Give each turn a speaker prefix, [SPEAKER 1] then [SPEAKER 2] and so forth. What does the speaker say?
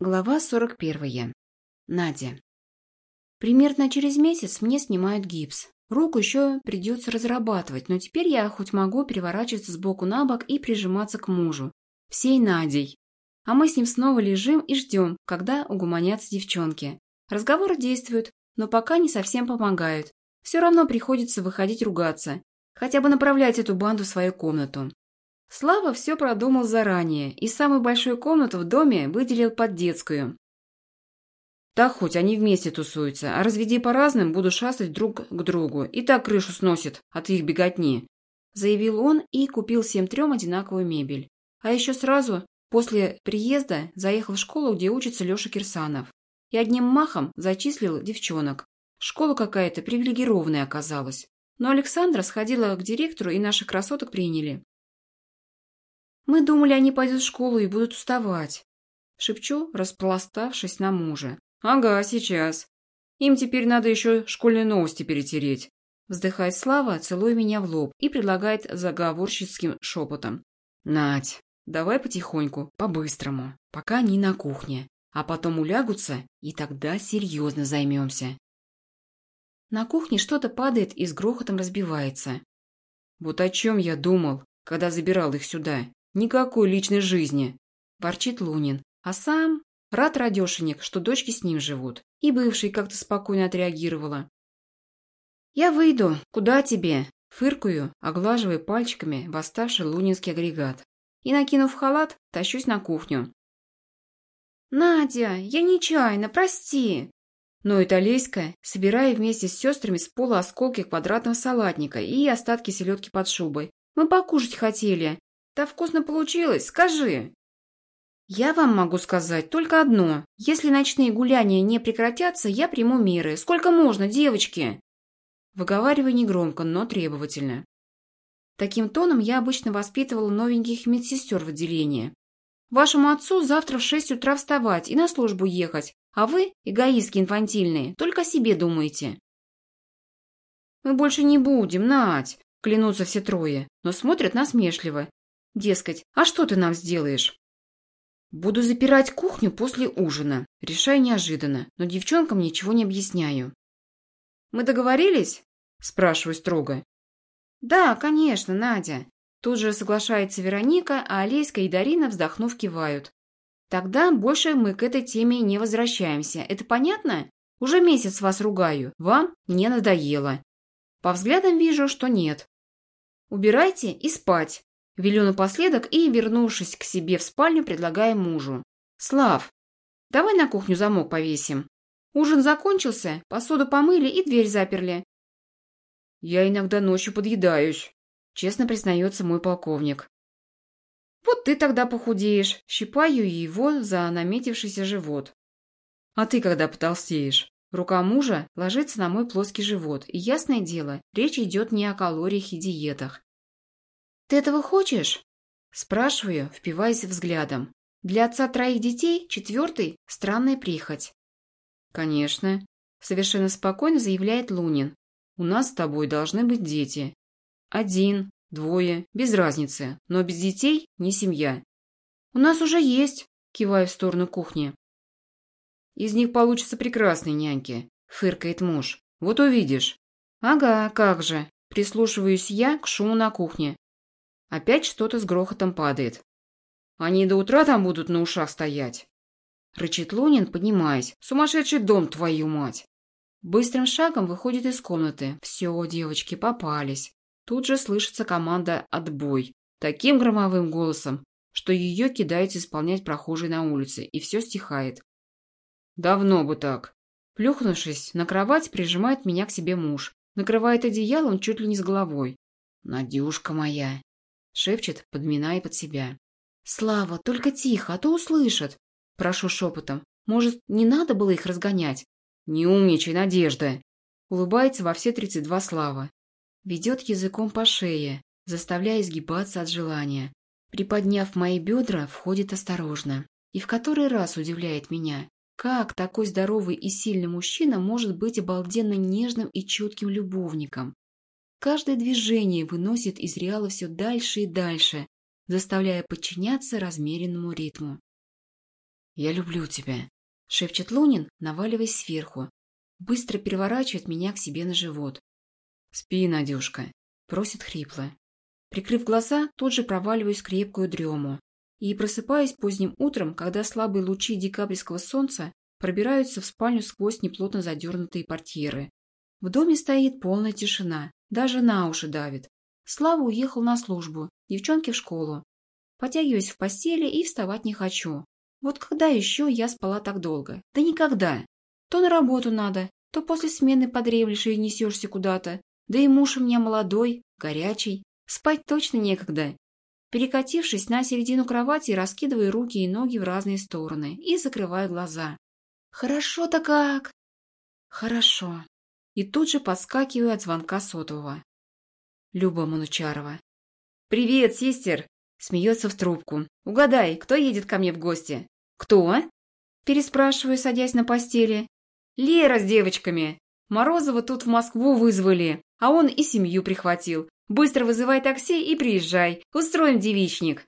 [SPEAKER 1] Глава 41. Надя. Примерно через месяц мне снимают гипс. Руку еще придется разрабатывать, но теперь я хоть могу переворачиваться с боку на бок и прижиматься к мужу. Всей Надей. А мы с ним снова лежим и ждем, когда угомонятся девчонки. Разговоры действуют, но пока не совсем помогают. Все равно приходится выходить ругаться. Хотя бы направлять эту банду в свою комнату. Слава все продумал заранее и самую большую комнату в доме выделил под детскую. Так хоть они вместе тусуются, а разведи по разным, буду шастать друг к другу. И так крышу сносит от их беготни. Заявил он и купил всем трем одинаковую мебель. А еще сразу, после приезда, заехал в школу, где учится Леша Кирсанов. И одним махом зачислил девчонок. Школа какая-то привилегированная оказалась. Но Александра сходила к директору, и наших красоток приняли. Мы думали, они пойдут в школу и будут уставать. Шепчу, распластавшись на мужа. Ага, сейчас. Им теперь надо еще школьные новости перетереть. Вздыхает Слава, целуя меня в лоб и предлагает заговорщицким шепотом. Надь, давай потихоньку, по-быстрому, пока они на кухне. А потом улягутся, и тогда серьезно займемся. На кухне что-то падает и с грохотом разбивается. Вот о чем я думал, когда забирал их сюда. Никакой личной жизни, ворчит Лунин. А сам рад радешенек, что дочки с ним живут. И бывший как-то спокойно отреагировала. Я выйду. Куда тебе? Фыркую, оглаживая пальчиками восставший лунинский агрегат. И, накинув халат, тащусь на кухню. «Надя, я нечаянно, прости!» Ноет Олеська, собирая вместе с сестрами с пола осколки квадратного салатника и остатки селедки под шубой. «Мы покушать хотели. Да вкусно получилось, скажи. Я вам могу сказать только одно. Если ночные гуляния не прекратятся, я приму меры. Сколько можно, девочки? Выговариваю негромко, но требовательно. Таким тоном я обычно воспитывала новеньких медсестер в отделении. Вашему отцу завтра в шесть утра вставать и на службу ехать, а вы, эгоистки инфантильные, только о себе думаете. Мы больше не будем, Надь, клянутся все трое, но смотрят насмешливо, Дескать, а что ты нам сделаешь? Буду запирать кухню после ужина. Решаю неожиданно, но девчонкам ничего не объясняю. Мы договорились? Спрашиваю строго. Да, конечно, Надя. Тут же соглашается Вероника, а Олеська и Дарина, вздохнув, кивают. Тогда больше мы к этой теме не возвращаемся. Это понятно? Уже месяц вас ругаю. Вам не надоело. По взглядам вижу, что нет. Убирайте и спать. Велю напоследок и, вернувшись к себе в спальню, предлагаю мужу. «Слав, давай на кухню замок повесим. Ужин закончился, посуду помыли и дверь заперли». «Я иногда ночью подъедаюсь», — честно признается мой полковник. «Вот ты тогда похудеешь», — щипаю его за наметившийся живот. «А ты когда потолстеешь?» Рука мужа ложится на мой плоский живот, и, ясное дело, речь идет не о калориях и диетах. «Ты этого хочешь?» Спрашиваю, впиваясь взглядом. Для отца троих детей четвертый – странная прихоть. «Конечно», – совершенно спокойно заявляет Лунин. «У нас с тобой должны быть дети. Один, двое, без разницы, но без детей не семья». «У нас уже есть», – киваю в сторону кухни. «Из них получатся прекрасные няньки», – фыркает муж. «Вот увидишь». «Ага, как же», – прислушиваюсь я к шуму на кухне. Опять что-то с грохотом падает. Они до утра там будут на ушах стоять. Рычит Лунин, поднимаясь. Сумасшедший дом, твою мать. Быстрым шагом выходит из комнаты. Все, девочки, попались. Тут же слышится команда «Отбой». Таким громовым голосом, что ее кидаются исполнять прохожие на улице, и все стихает. Давно бы так. Плюхнувшись на кровать, прижимает меня к себе муж. Накрывает одеялом чуть ли не с головой. «Надюшка моя, Шепчет, подминая под себя. «Слава, только тихо, а то услышат!» Прошу шепотом. «Может, не надо было их разгонять?» «Не умничай, Надежда!» Улыбается во все тридцать два Слава. Ведет языком по шее, заставляя изгибаться от желания. Приподняв мои бедра, входит осторожно. И в который раз удивляет меня. Как такой здоровый и сильный мужчина может быть обалденно нежным и чутким любовником? Каждое движение выносит из реала все дальше и дальше, заставляя подчиняться размеренному ритму. «Я люблю тебя», — шепчет Лунин, наваливаясь сверху. Быстро переворачивает меня к себе на живот. «Спи, Надюшка», — просит хрипло. Прикрыв глаза, тут же проваливаюсь в крепкую дрему. И просыпаюсь поздним утром, когда слабые лучи декабрьского солнца пробираются в спальню сквозь неплотно задернутые портьеры. В доме стоит полная тишина, даже на уши давит. Слава уехал на службу, девчонки в школу. Потягиваюсь в постели и вставать не хочу. Вот когда еще я спала так долго? Да никогда. То на работу надо, то после смены подремлешь и несешься куда-то. Да и муж у меня молодой, горячий. Спать точно некогда. Перекатившись на середину кровати, раскидываю руки и ноги в разные стороны и закрываю глаза. Хорошо-то как! Хорошо. И тут же подскакиваю от звонка сотового. Люба Манучарова. «Привет, сестер!» Смеется в трубку. «Угадай, кто едет ко мне в гости?» «Кто?» Переспрашиваю, садясь на постели. «Лера с девочками. Морозова тут в Москву вызвали, а он и семью прихватил. Быстро вызывай такси и приезжай. Устроим девичник».